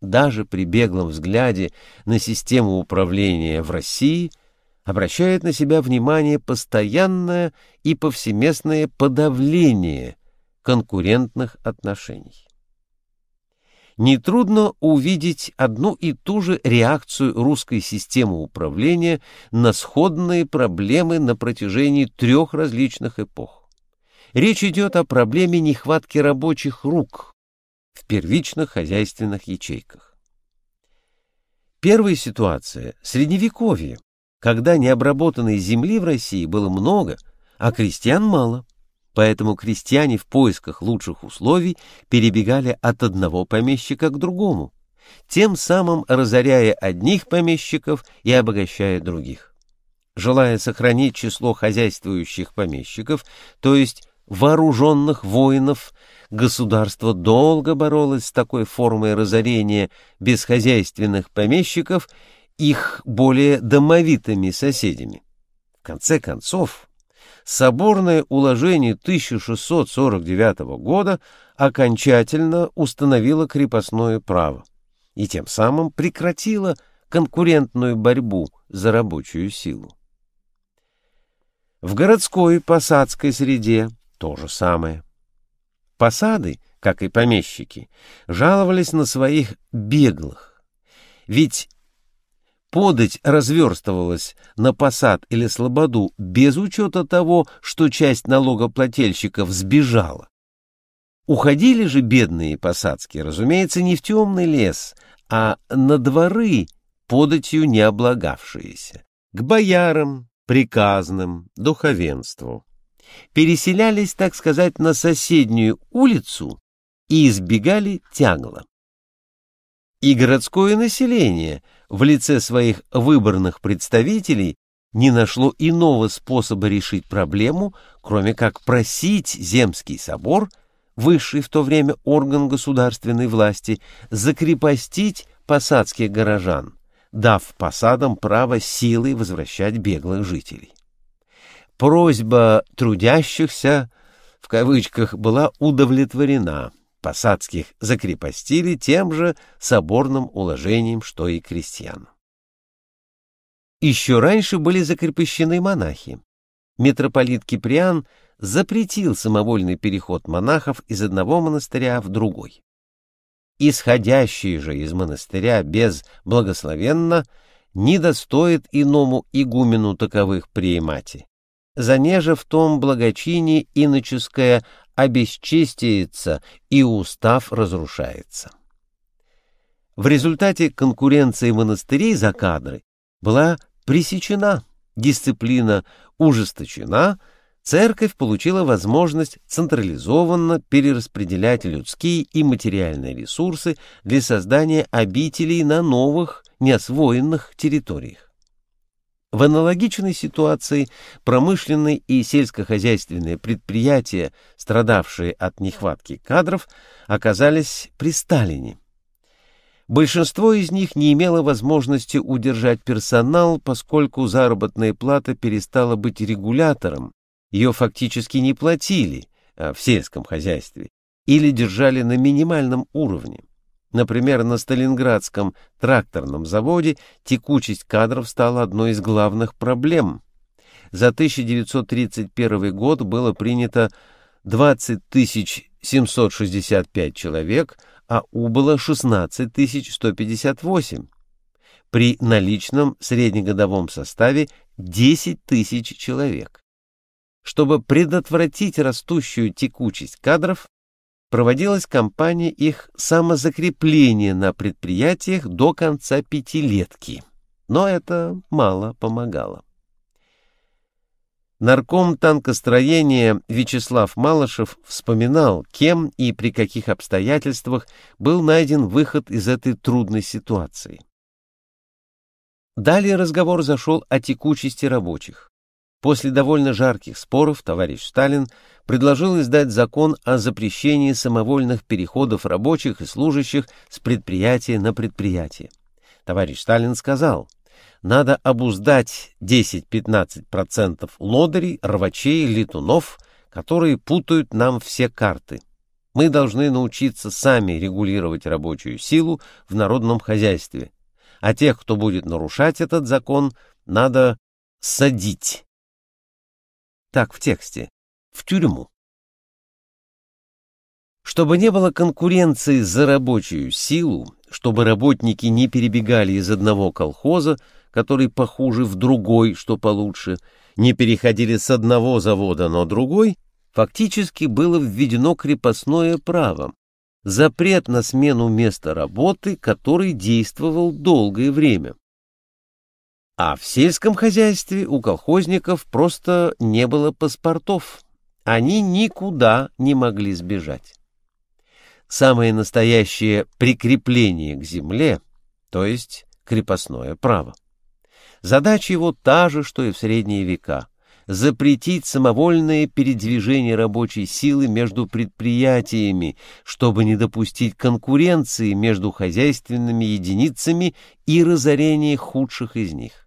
даже при беглом взгляде на систему управления в России обращает на себя внимание постоянное и повсеместное подавление конкурентных отношений. Нетрудно увидеть одну и ту же реакцию русской системы управления на сходные проблемы на протяжении трех различных эпох. Речь идет о проблеме нехватки рабочих рук в первичных хозяйственных ячейках. Первая ситуация – Средневековье, когда необработанной земли в России было много, а крестьян мало. Поэтому крестьяне в поисках лучших условий перебегали от одного помещика к другому, тем самым разоряя одних помещиков и обогащая других. Желая сохранить число хозяйствующих помещиков, то есть вооруженных воинов государство долго боролось с такой формой разорения бесхозяйственных помещиков их более домовитыми соседями. В конце концов, соборное уложение 1649 года окончательно установило крепостное право и тем самым прекратило конкурентную борьбу за рабочую силу. В городской посадской среде то же самое. Посады, как и помещики, жаловались на своих беглых. Ведь подать разверстывалась на посад или слободу без учета того, что часть налогоплательщиков сбежала. Уходили же бедные посадские, разумеется, не в темный лес, а на дворы, податью не облагавшиеся, к боярам, приказным, духовенству переселялись, так сказать, на соседнюю улицу и избегали тягла. И городское население в лице своих выборных представителей не нашло иного способа решить проблему, кроме как просить Земский собор, высший в то время орган государственной власти, закрепостить посадских горожан, дав посадам право силой возвращать беглых жителей просьба трудящихся, в кавычках, была удовлетворена. Посадских закрепостили тем же соборным уложением, что и крестьян. Еще раньше были закрепощены монахи. Митрополит Киприан запретил самовольный переход монахов из одного монастыря в другой. Исходящие же из монастыря без благословенно не достоит иному игумену таковых приемати, занеже в том благочиние иноческое обесчестиется и устав разрушается. В результате конкуренции монастырей за кадры была пресечена, дисциплина ужесточена, церковь получила возможность централизованно перераспределять людские и материальные ресурсы для создания обителей на новых, неосвоенных территориях. В аналогичной ситуации промышленные и сельскохозяйственные предприятия, страдавшие от нехватки кадров, оказались при Сталине. Большинство из них не имело возможности удержать персонал, поскольку заработная плата перестала быть регулятором, ее фактически не платили а в сельском хозяйстве или держали на минимальном уровне. Например, на Сталинградском тракторном заводе текучесть кадров стала одной из главных проблем. За 1931 год было принято 20 765 человек, а убыло 16 158. При наличном среднегодовом составе 10 тысяч человек. Чтобы предотвратить растущую текучесть кадров, проводилась кампания их самозакрепления на предприятиях до конца пятилетки, но это мало помогало. Нарком танкостроения Вячеслав Малышев вспоминал, кем и при каких обстоятельствах был найден выход из этой трудной ситуации. Далее разговор зашел о текучести рабочих. После довольно жарких споров товарищ Сталин предложил издать закон о запрещении самовольных переходов рабочих и служащих с предприятия на предприятие. Товарищ Сталин сказал, надо обуздать 10-15% лодырей, рвачей, летунов, которые путают нам все карты. Мы должны научиться сами регулировать рабочую силу в народном хозяйстве, а тех, кто будет нарушать этот закон, надо садить. Так в тексте. В тюрьму. Чтобы не было конкуренции за рабочую силу, чтобы работники не перебегали из одного колхоза, который похуже, в другой, что получше, не переходили с одного завода на другой, фактически было введено крепостное право, запрет на смену места работы, который действовал долгое время. А в сельском хозяйстве у колхозников просто не было паспортов, они никуда не могли сбежать. Самое настоящее прикрепление к земле, то есть крепостное право. Задача его та же, что и в средние века – запретить самовольное передвижение рабочей силы между предприятиями, чтобы не допустить конкуренции между хозяйственными единицами и разорения худших из них.